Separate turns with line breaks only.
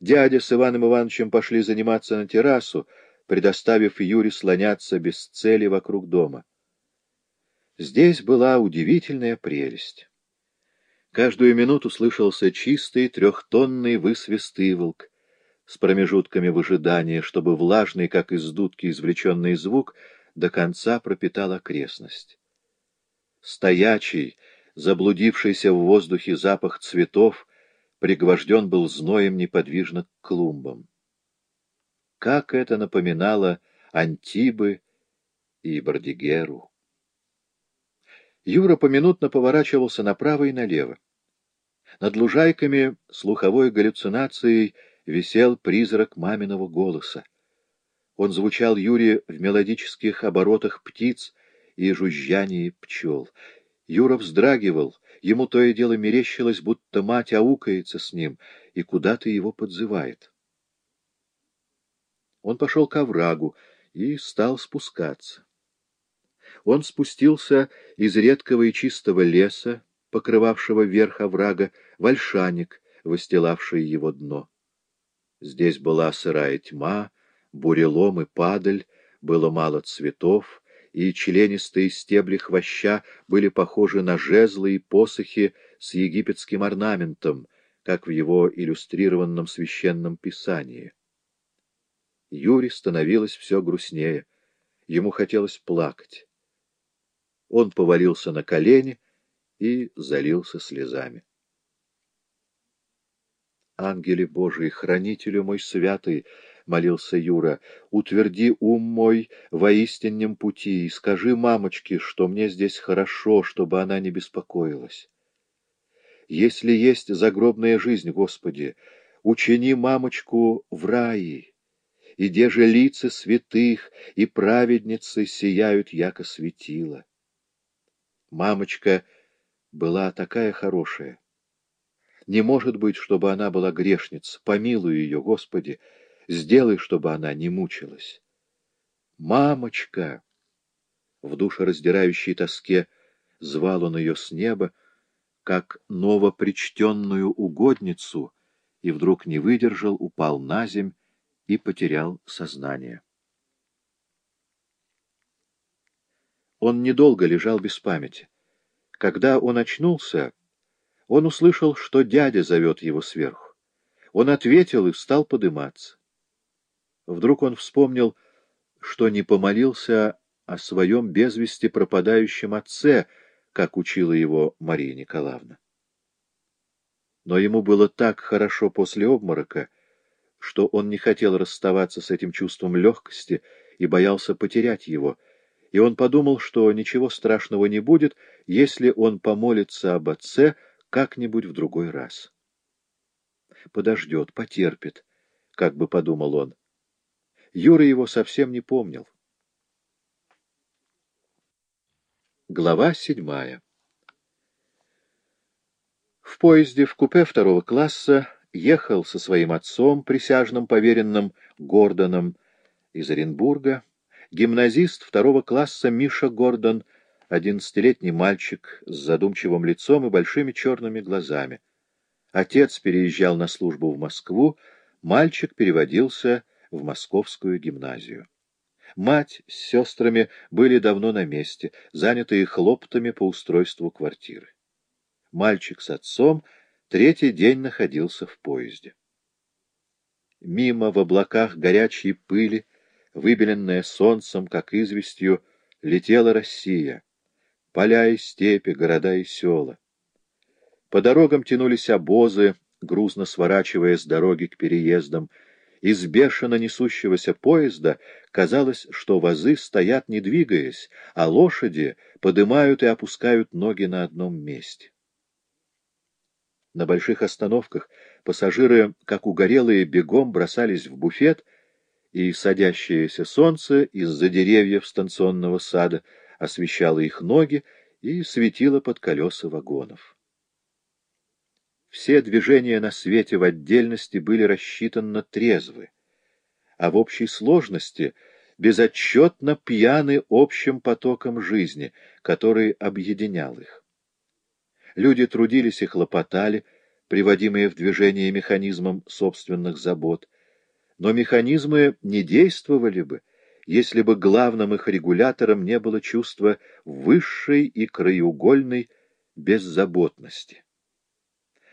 Дядя с Иваном Ивановичем пошли заниматься на террасу, предоставив Юре слоняться без цели вокруг дома. Здесь была удивительная прелесть. Каждую минуту слышался чистый трехтонный высвист иволк с промежутками выжидания, чтобы влажный, как из дудки извлеченный звук, до конца пропитал окрестность. Стоячий, заблудившийся в воздухе запах цветов пригвожден был зноем неподвижно к клумбам. Как это напоминало Антибы и Бордигеру! Юра поминутно поворачивался направо и налево. Над лужайками слуховой галлюцинацией висел призрак маминого голоса. Он звучал Юре в мелодических оборотах птиц и жужжании пчел. Юра вздрагивал, ему то и дело мерещилось, будто мать аукается с ним и куда-то его подзывает. Он пошел к оврагу и стал спускаться. Он спустился из редкого и чистого леса, покрывавшего верх оврага, в выстилавший его дно. Здесь была сырая тьма, бурелом и падаль, было мало цветов, и членистые стебли хвоща были похожи на жезлы и посохи с египетским орнаментом, как в его иллюстрированном священном писании. Юре становилось все грустнее. Ему хотелось плакать. Он повалился на колени и залился слезами. «Ангеле Божий, хранителю мой святый!» — молился Юра. «Утверди ум мой во истинном пути и скажи мамочке, что мне здесь хорошо, чтобы она не беспокоилась. Если есть загробная жизнь, Господи, учини мамочку в рае, и где же лица святых и праведницы сияют, яко светила. Мамочка была такая хорошая. Не может быть, чтобы она была грешница. Помилуй ее, Господи, сделай, чтобы она не мучилась. Мамочка! В душераздирающей тоске звал он ее с неба, как новопричтенную угодницу, и вдруг не выдержал, упал на земь и потерял сознание. Он недолго лежал без памяти. Когда он очнулся, он услышал, что дядя зовет его сверху. Он ответил и стал подыматься. Вдруг он вспомнил, что не помолился о своем без вести пропадающем отце, как учила его Мария Николаевна. Но ему было так хорошо после обморока, что он не хотел расставаться с этим чувством легкости и боялся потерять его — и он подумал, что ничего страшного не будет, если он помолится об отце как-нибудь в другой раз. Подождет, потерпит, как бы подумал он. Юра его совсем не помнил. Глава седьмая В поезде в купе второго класса ехал со своим отцом, присяжным поверенным Гордоном из Оренбурга, Гимназист второго класса Миша Гордон, одиннадцатилетний мальчик с задумчивым лицом и большими черными глазами. Отец переезжал на службу в Москву, мальчик переводился в московскую гимназию. Мать с сестрами были давно на месте, занятые хлоптами по устройству квартиры. Мальчик с отцом третий день находился в поезде. Мимо в облаках горячей пыли выбеленная солнцем, как известью, летела Россия. Поля и степи, города и села. По дорогам тянулись обозы, грузно сворачивая с дороги к переездам. Из бешено несущегося поезда казалось, что вазы стоят не двигаясь, а лошади подымают и опускают ноги на одном месте. На больших остановках пассажиры, как угорелые, бегом бросались в буфет — и садящееся солнце из-за деревьев станционного сада освещало их ноги и светило под колеса вагонов. Все движения на свете в отдельности были рассчитаны трезвы, а в общей сложности безотчетно пьяны общим потоком жизни, который объединял их. Люди трудились и хлопотали, приводимые в движение механизмом собственных забот, но механизмы не действовали бы, если бы главным их регулятором не было чувство высшей и краеугольной беззаботности.